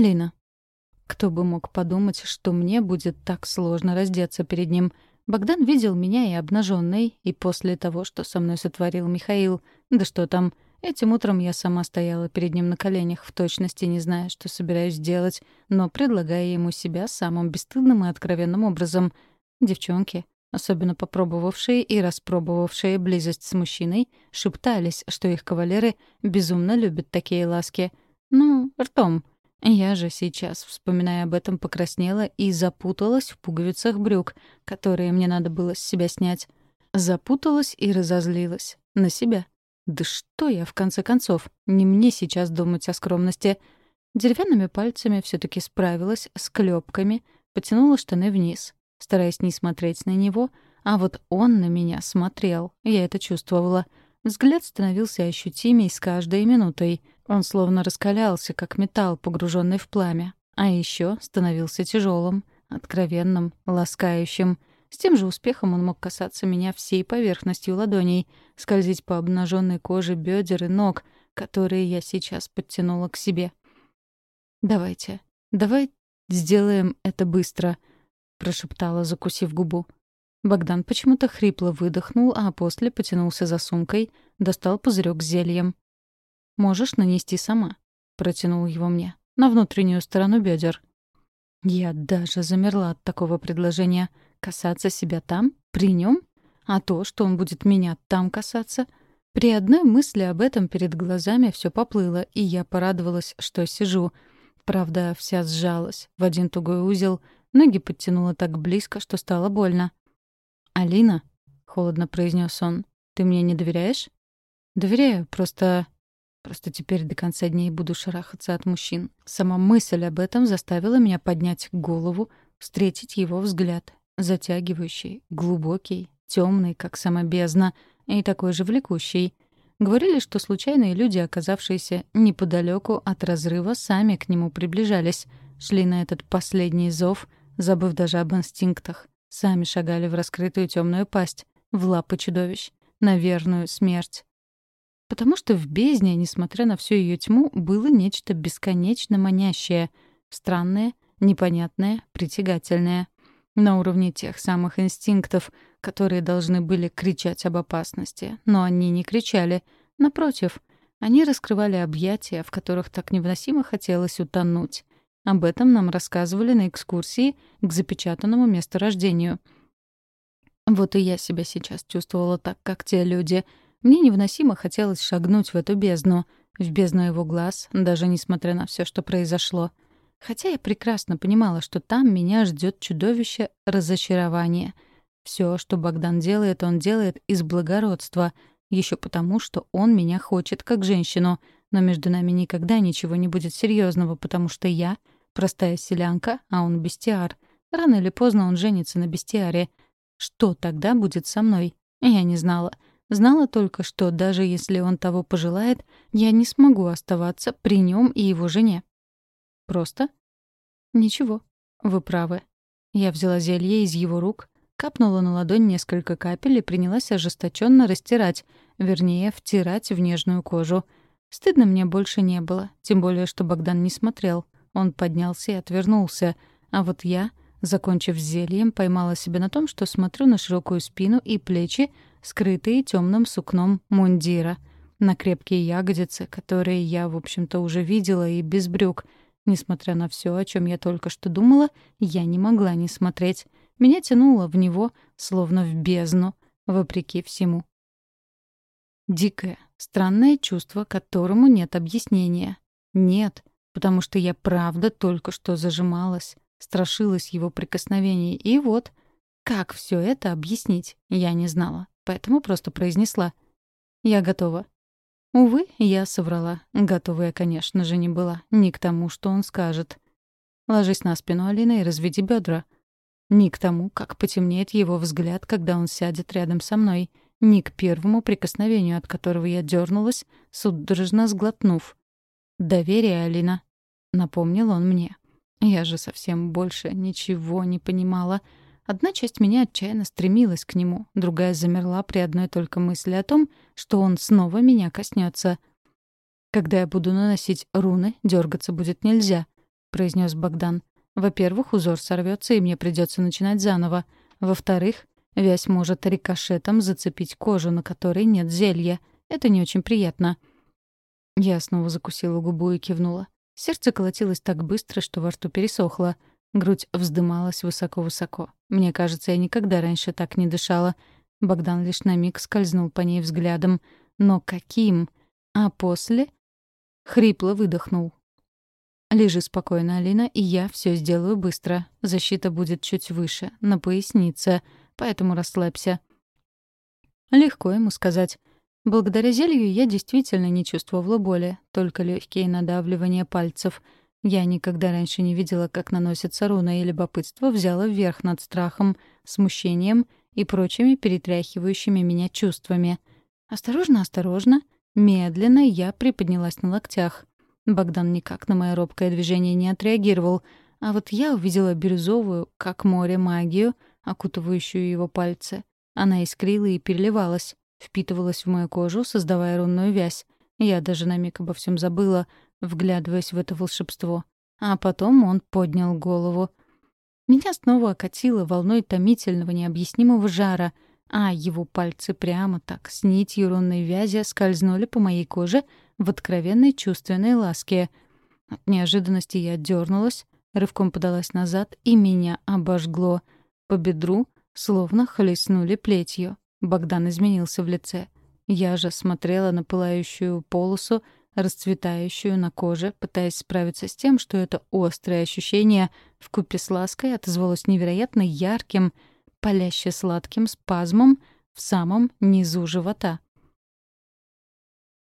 «Алина». Кто бы мог подумать, что мне будет так сложно раздеться перед ним. Богдан видел меня и обнаженной, и после того, что со мной сотворил Михаил. Да что там, этим утром я сама стояла перед ним на коленях, в точности не зная, что собираюсь делать, но предлагая ему себя самым бесстыдным и откровенным образом. Девчонки, особенно попробовавшие и распробовавшие близость с мужчиной, шептались, что их кавалеры безумно любят такие ласки. Ну, ртом. Я же сейчас, вспоминая об этом, покраснела и запуталась в пуговицах брюк, которые мне надо было с себя снять. Запуталась и разозлилась. На себя. Да что я, в конце концов? Не мне сейчас думать о скромности. Деревянными пальцами все таки справилась с клепками, потянула штаны вниз — стараясь не смотреть на него, а вот он на меня смотрел, я это чувствовала. Взгляд становился ощутимей с каждой минутой. Он словно раскалялся, как металл, погруженный в пламя. А еще становился тяжелым, откровенным, ласкающим. С тем же успехом он мог касаться меня всей поверхностью ладоней, скользить по обнаженной коже бедер и ног, которые я сейчас подтянула к себе. «Давайте, давай сделаем это быстро», прошептала, закусив губу. Богдан почему-то хрипло выдохнул, а после потянулся за сумкой, достал пузырек с зельем. «Можешь нанести сама», — протянул его мне, — «на внутреннюю сторону бедер. Я даже замерла от такого предложения. Касаться себя там? При нем? А то, что он будет меня там касаться? При одной мысли об этом перед глазами все поплыло, и я порадовалась, что сижу. Правда, вся сжалась в один тугой узел — Ноги подтянула так близко, что стало больно. «Алина», — холодно произнес он, — «ты мне не доверяешь?» «Доверяю, просто...» Просто теперь до конца дней буду шарахаться от мужчин. Сама мысль об этом заставила меня поднять голову, встретить его взгляд. Затягивающий, глубокий, темный, как сама бездна, и такой же влекущий. Говорили, что случайные люди, оказавшиеся неподалеку от разрыва, сами к нему приближались, шли на этот последний зов — забыв даже об инстинктах. Сами шагали в раскрытую темную пасть, в лапы чудовищ, на верную смерть. Потому что в бездне, несмотря на всю ее тьму, было нечто бесконечно манящее, странное, непонятное, притягательное. На уровне тех самых инстинктов, которые должны были кричать об опасности. Но они не кричали. Напротив, они раскрывали объятия, в которых так невыносимо хотелось утонуть. Об этом нам рассказывали на экскурсии к запечатанному месторождению. Вот и я себя сейчас чувствовала так, как те люди. Мне невыносимо хотелось шагнуть в эту бездну, в бездну его глаз, даже несмотря на все, что произошло. Хотя я прекрасно понимала, что там меня ждет чудовище разочарования. Все, что Богдан делает, он делает из благородства, еще потому, что он меня хочет как женщину, но между нами никогда ничего не будет серьезного, потому что я — Простая селянка, а он бестиар. Рано или поздно он женится на бестиаре. Что тогда будет со мной? Я не знала. Знала только, что даже если он того пожелает, я не смогу оставаться при нем и его жене. Просто? Ничего. Вы правы. Я взяла зелье из его рук, капнула на ладонь несколько капель и принялась ожесточенно растирать, вернее, втирать в нежную кожу. Стыдно мне больше не было, тем более, что Богдан не смотрел. Он поднялся и отвернулся. А вот я, закончив зельем, поймала себя на том, что смотрю на широкую спину и плечи, скрытые темным сукном мундира, на крепкие ягодицы, которые я, в общем-то, уже видела и без брюк. Несмотря на все, о чем я только что думала, я не могла не смотреть. Меня тянуло в него, словно в бездну, вопреки всему. Дикое, странное чувство, которому нет объяснения. Нет, потому что я правда только что зажималась, страшилась его прикосновений, и вот, как все это объяснить, я не знала, поэтому просто произнесла «Я готова». Увы, я соврала. Готова я, конечно же, не была. Ни к тому, что он скажет. Ложись на спину Алины и разведи бедра. Ни к тому, как потемнеет его взгляд, когда он сядет рядом со мной. Ни к первому прикосновению, от которого я дернулась, судорожно сглотнув. «Доверие, Алина», — напомнил он мне. Я же совсем больше ничего не понимала. Одна часть меня отчаянно стремилась к нему, другая замерла при одной только мысли о том, что он снова меня коснется. Когда я буду наносить руны, дергаться будет нельзя. — произнес Богдан. «Во-первых, узор сорвется, и мне придется начинать заново. Во-вторых, вязь может рикошетом зацепить кожу, на которой нет зелья. Это не очень приятно». Я снова закусила губу и кивнула. Сердце колотилось так быстро, что во рту пересохло. Грудь вздымалась высоко-высоко. Мне кажется, я никогда раньше так не дышала. Богдан лишь на миг скользнул по ней взглядом. Но каким? А после... Хрипло выдохнул. «Лежи спокойно, Алина, и я все сделаю быстро. Защита будет чуть выше, на пояснице, поэтому расслабься». Легко ему сказать. Благодаря зелью я действительно не чувствовала боли, только легкие надавливания пальцев. Я никогда раньше не видела, как наносится руна, и любопытство взяло вверх над страхом, смущением и прочими перетряхивающими меня чувствами. Осторожно, осторожно, медленно я приподнялась на локтях. Богдан никак на мое робкое движение не отреагировал, а вот я увидела бирюзовую, как море, магию, окутывающую его пальцы. Она искрила и переливалась, впитывалась в мою кожу, создавая рунную вязь. Я даже на миг обо всем забыла, вглядываясь в это волшебство. А потом он поднял голову. Меня снова окатило волной томительного необъяснимого жара, а его пальцы прямо так с нитью рунной вязи скользнули по моей коже в откровенной чувственной ласке. От неожиданности я дернулась, рывком подалась назад, и меня обожгло. По бедру словно хлестнули плетью. Богдан изменился в лице. Я же смотрела на пылающую полосу, расцветающую на коже, пытаясь справиться с тем, что это острое ощущение вкупе с лаской отозвалось невероятно ярким, паляще сладким спазмом в самом низу живота.